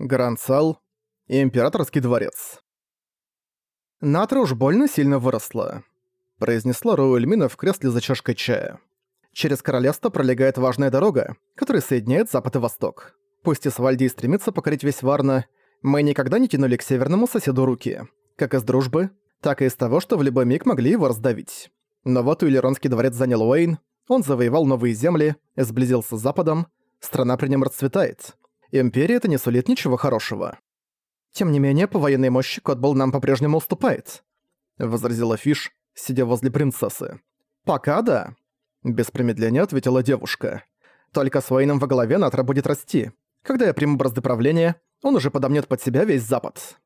Гранд-сал. Императорский дворец. Натра уж больно сильно выросла, произнесла Роуэльмина в кресле за чашкой чая. Через королевство пролегает важная дорога, которая соединяет Запад и Восток. Пусть и Свальди стремится покорить весь Варна, мы никогда не тянули к северному соседу руки, как из дружбы, так и из того, что в любой миг могли его раздавить. Но вот Уиллеронский дворец занял Уэйн, он завоевал новые земли, сблизился с Западом, страна при нем расцветает. Империи это не сулит ничего хорошего. Тем не менее, по военной мощи Котбол нам по-прежнему уступает», — возразила Фиш, сидя возле принцессы. «Пока да», — без промедления ответила девушка. «Только с Уэйном во главе Натра будет расти. Когда я приму бразды правления, он уже подомнет под себя весь Запад».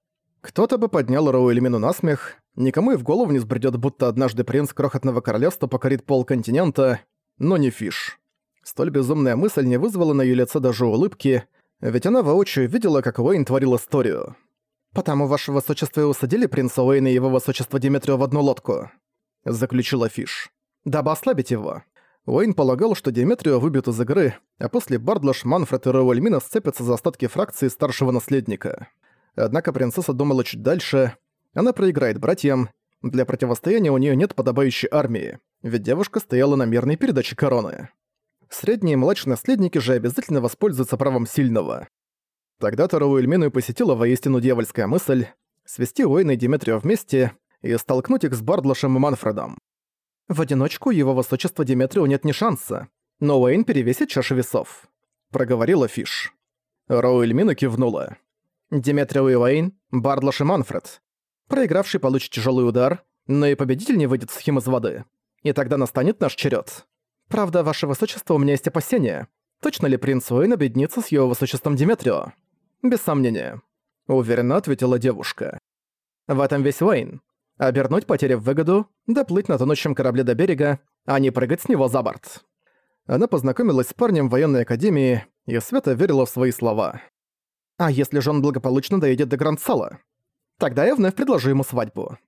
Кто-то бы поднял Роуэльмину на смех, никому и в голову не сбредёт, будто однажды принц крохотного королевства покорит полконтинента, но не Фиш. Столь безумная мысль не вызвала на её лице даже улыбки, ведь она воочию видела, как Уэйн творил историю. «Потому, ваше высочество, и усадили принца Уэйна и его высочество Диметрио в одну лодку», — заключила Фиш. «Дабы ослабить его». Уэйн полагал, что Диметрио выбьют из игры, а после Бардлаш, Манфред и Роуэльмина сцепятся за остатки фракции старшего наследника. Однако принцесса думала чуть дальше. Она проиграет братьям. Для противостояния у нее нет подобающей армии, ведь девушка стояла на мирной передаче короны. Средние и младшие наследники же обязательно воспользуются правом сильного. Тогда-то Роуэльмину и посетила воистину дьявольская мысль свести Уэйна и Диметрию вместе и столкнуть их с Бардлашем и Манфредом. В одиночку его высочества Диметрио нет ни шанса, но Уэйн перевесит чашу весов. Проговорила Фиш. Роуэльмина кивнула. Диметрио и Уэйн, Бардлаш и Манфред. Проигравший получит тяжелый удар, но и победитель не выйдет сухим из воды. И тогда настанет наш черед. Правда, ваше высочество, у меня есть опасения. Точно ли принц Уэйн объединится с его высочеством Диметрио? Без сомнения. Уверенно ответила девушка. В этом весь Уэйн. Обернуть потери в выгоду, доплыть на тонущем корабле до берега, а не прыгать с него за борт. Она познакомилась с парнем военной академии, и Света верила в свои слова. «А если же он благополучно доедет до Гранд-Сала? Тогда я вновь предложу ему свадьбу».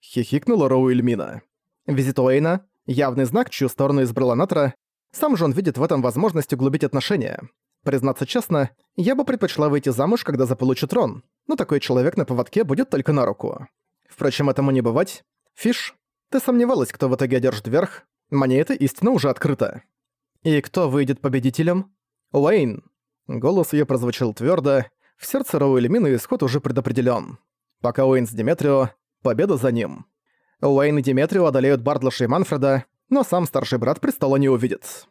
Хихикнула Роу Эльмина. Визит Уэйна Явный знак, чью сторону избрала Натра, сам же он видит в этом возможность углубить отношения. Признаться честно, я бы предпочла выйти замуж, когда заполучу трон, но такой человек на поводке будет только на руку. Впрочем, этому не бывать. Фиш, ты сомневалась, кто в итоге одержит верх, мне эта истина уже открыта. И кто выйдет победителем? Уэйн. Голос ее прозвучал твердо. В сердце Роуэля Мина исход уже предопределен. Пока Уэйн с Диметрио, победа за ним. Уэйн и Диметрио одолеют Бардлаша и Манфреда, но сам старший брат престола не увидит.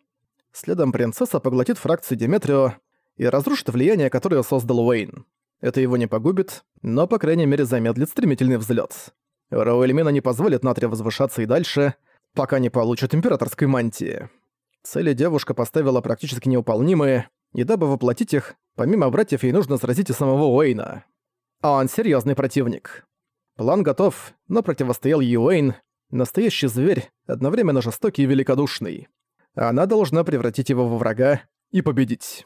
Следом принцесса поглотит фракцию Диметрио и разрушит влияние, которое создал Уэйн. Это его не погубит, но, по крайней мере, замедлит стремительный взлет. Роуэльмина не позволит Натре возвышаться и дальше, пока не получит императорской мантии. Цели девушка поставила практически неуполнимые, и дабы воплотить их, помимо братьев ей нужно сразить и самого Уэйна. А он серьезный противник. План готов, но противостоял Юэйн, настоящий зверь, одновременно жестокий и великодушный. Она должна превратить его во врага и победить.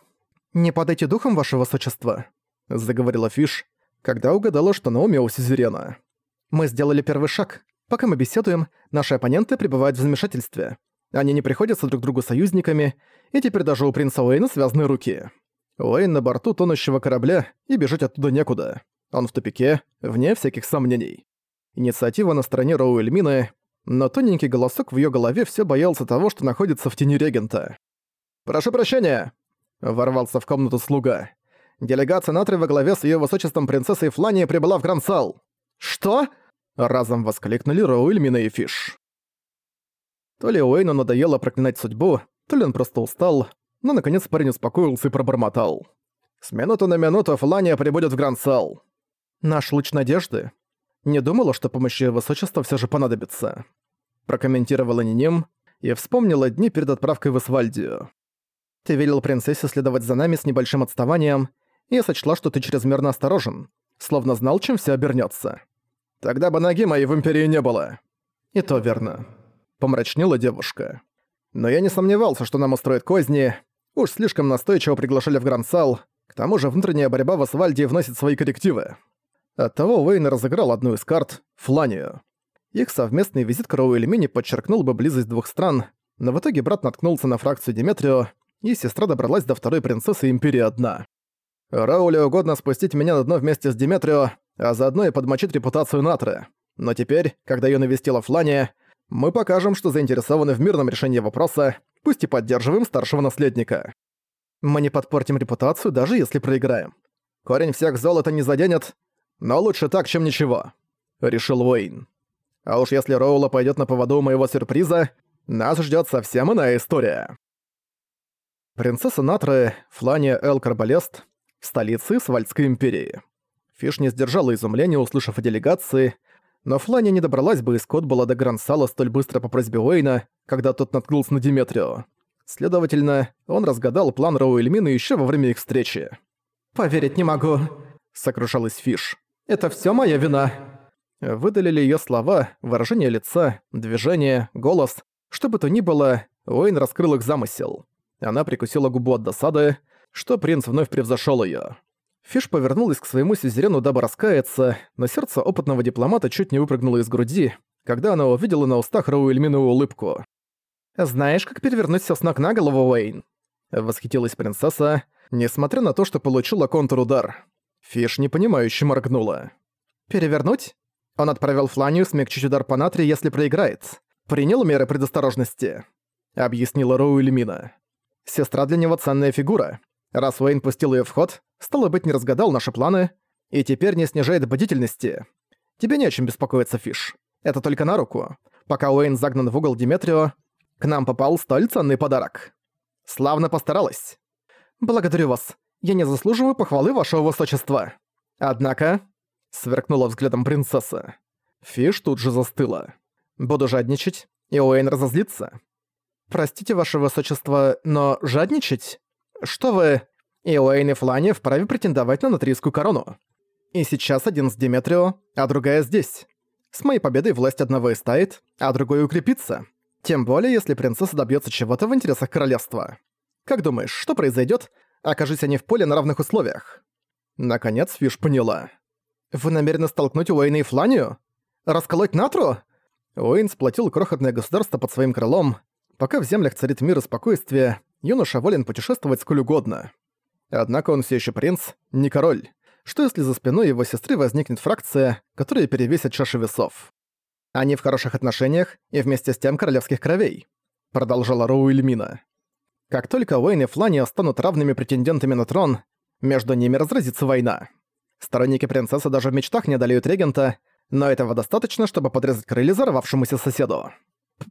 «Не падайте духом, ваше высочество», — заговорила Фиш, когда угадала, что на уме у Сизерена. «Мы сделали первый шаг. Пока мы беседуем, наши оппоненты пребывают в замешательстве. Они не приходятся друг другу союзниками, и теперь даже у принца Уэйна связаны руки. Уэйн на борту тонущего корабля, и бежать оттуда некуда. Он в тупике, вне всяких сомнений. Инициатива на стороне Роуэльмины, но тоненький голосок в её голове всё боялся того, что находится в тени регента. «Прошу прощения!» — ворвался в комнату слуга. «Делегация Натры во главе с её высочеством принцессой Флани прибыла в Гранд-Сал». «Что?» — разом воскликнули Роуэльмина и Фиш. То ли Уэйну надоело проклинать судьбу, то ли он просто устал, но наконец парень успокоился и пробормотал. «С минуты на минуту Флания прибудет в Гранд-Сал. Наш луч надежды. Не думала, что помощь её высочества всё же понадобится. Прокомментировала Ниним и вспомнила дни перед отправкой в Исвальдию. Ты велел принцессе следовать за нами с небольшим отставанием, и я сочла, что ты чрезмерно осторожен, словно знал, чем всё обернётся. Тогда бы ноги моей в Империи не было. И то верно. Помрачнела девушка. Но я не сомневался, что нам устроят козни. Уж слишком настойчиво приглашали в Гранд-Сал. К тому же внутренняя борьба в Асфальдии вносит свои коррективы. Оттого Уэйн разыграл одну из карт — Фланию. Их совместный визит к Роуэльмине подчеркнул бы близость двух стран, но в итоге брат наткнулся на фракцию Диметрио, и сестра добралась до второй принцессы Империи одна. Рауле угодно спустить меня на дно вместе с Диметрио, а заодно и подмочить репутацию Натры. Но теперь, когда её навестила Флания, мы покажем, что заинтересованы в мирном решении вопроса, пусть и поддерживаем старшего наследника. Мы не подпортим репутацию, даже если проиграем. Корень всех золота не заденет, но лучше так, чем ничего», — решил Уэйн. «А уж если Роула пойдет на поводу моего сюрприза, нас ждет совсем иная история». Принцесса Натры, Флания Эл Карбалест, в столице Свальдской империи. Фиш не сдержала изумления, услышав о делегации, но Флания не добралась бы из Котбола до Грансала столь быстро по просьбе Уэйна, когда тот наткнулся на Диметрио. Следовательно, он разгадал план Роуэльмина еще во время их встречи. «Поверить не могу», — сокрушалась Фиш. «Это все моя вина». Выдали ли её слова, выражение лица, движение, голос, что бы то ни было, Уэйн раскрыл их замысел. Она прикусила губу от досады, что принц вновь превзошёл её. Фиш повернулась к своему сюзерену, дабы раскаяться, но сердце опытного дипломата чуть не выпрыгнуло из груди, когда она увидела на устах Роуэльмину улыбку. «Знаешь, как перевернуть всё с ног на голову, Уэйн?» Восхитилась принцесса, несмотря на то, что получила контур-удар. Фиш непонимающе моргнула. «Перевернуть?» Он отправил Фланию смягчить удар по натри, если проиграет. Принял меры предосторожности. Объяснила Роуэльмина. Сестра для него ценная фигура. Раз Уэйн пустил её в ход, стало быть, не разгадал наши планы, и теперь не снижает бдительности. Тебе не о чем беспокоиться, Фиш. Это только на руку. Пока Уэйн загнан в угол Диметрио, к нам попал столь ценный подарок. Славно постаралась. Благодарю вас. Я не заслуживаю похвалы вашего высочества. Однако...» Сверкнула взглядом принцесса. Фиш тут же застыла. «Буду жадничать, и Уэйн разозлится. Простите, ваше высочество, но жадничать? Что вы... И Уэйн и Флани вправе претендовать на натрийскую корону. И сейчас один с Диметрио, а другая здесь. С моей победой власть одного истает, а другой укрепится. Тем более, если принцесса добьется чего-то в интересах королевства. Как думаешь, что произойдет, окажись они в поле на равных условиях? Наконец Фиш поняла. Вы намерены столкнуть Уэйна и Фланию? Расколоть Натру? Уэйн сплотил крохотное государство под своим крылом. Пока в землях царит мир и спокойствие, юноша волен путешествовать сколь угодно. Однако он все еще принц, не король. Что если за спиной его сестры возникнет фракция, которая перевесит чашу весов? Они в хороших отношениях и вместе с тем королевских кровей», — продолжала Роу Ильмина. «Как только Уэйн и Флания станут равными претендентами на трон, между ними разразится война. Сторонники принцессы даже в мечтах не одолеют регента, но этого достаточно, чтобы подрезать крылья взорвавшемуся соседу.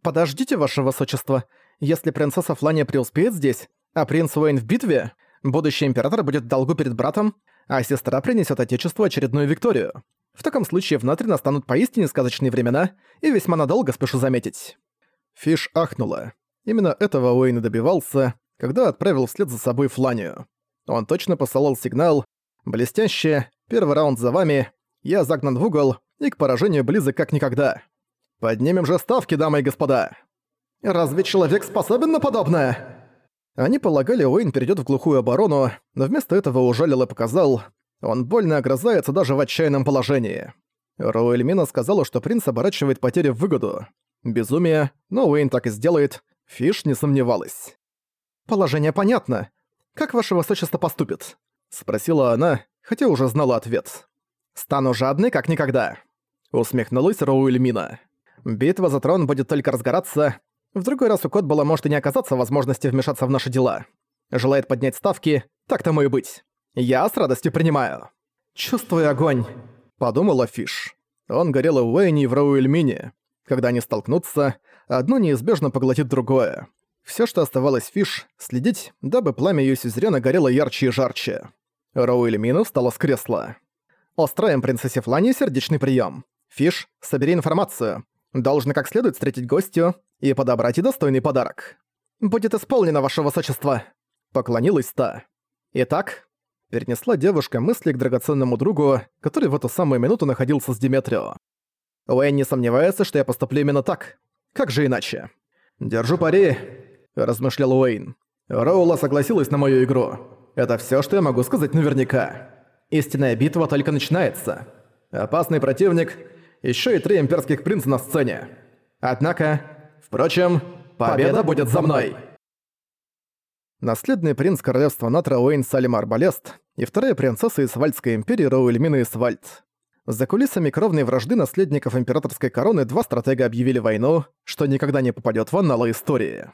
«Подождите, ваше высочество, если принцесса Флания преуспеет здесь, а принц Уэйн в битве, будущий император будет в долгу перед братом, а сестра принесет отечеству очередную викторию. В таком случае в Натре настанут поистине сказочные времена, и весьма надолго, спешу заметить». Фиш ахнула. Именно этого Уэйн и добивался, когда отправил вслед за собой Фланию. Он точно посылал сигнал «Блестяще, первый раунд за вами, я загнан в угол и к поражению близок как никогда. Поднимем же ставки, дамы и господа!» «Разве человек способен на подобное?» Они полагали, Уэйн перейдет в глухую оборону, но вместо этого ужалил и показал, он больно огрызается даже в отчаянном положении. Роуэльмина сказала, что принц оборачивает потери в выгоду. Безумие, но Уэйн так и сделает. Фиш не сомневалась. «Положение понятно. Как ваше высочество поступит?» Спросила она, хотя уже знала ответ. «Стану жадной, как никогда». Усмехнулась Роуэльмина. «Битва за трон будет только разгораться. В другой раз у Котбола может и не оказаться возможности вмешаться в наши дела. Желает поднять ставки, так тому и быть. Я с радостью принимаю. Чувствую огонь, подумала Фиш. Он горел и в Уэйне, и в Рауэльмине. Когда они столкнутся, одно неизбежно поглотит другое. Все, что оставалось Фиш, следить, дабы пламя её сюзерена горело ярче и жарче. Роуэльмина встала с кресла. «Устроим принцессе Флане сердечный прием. Фиш, собери информацию. Должна как следует встретить гостю и подобрать ей достойный подарок. Будет исполнено, ваше высочество!» Поклонилась та. «Итак, перенесла девушка мысли к драгоценному другу, который в эту самую минуту находился с Диметрио. Уэйн не сомневается, что я поступлю именно так. Как же иначе? «Держу пари», — размышлял Уэйн. «Роула согласилась на мою игру. Это все, что я могу сказать наверняка. Истинная битва только начинается. Опасный противник, еще и три имперских принца на сцене. Однако, впрочем, победа будет за мной». наследный принц королевства Натра Уэйн Салим Арбалест и вторая принцесса из Вальдской империи Роуэльмина Исвальд. За кулисами кровной вражды наследников императорской короны два стратега объявили войну, что никогда не попадет в анналы истории.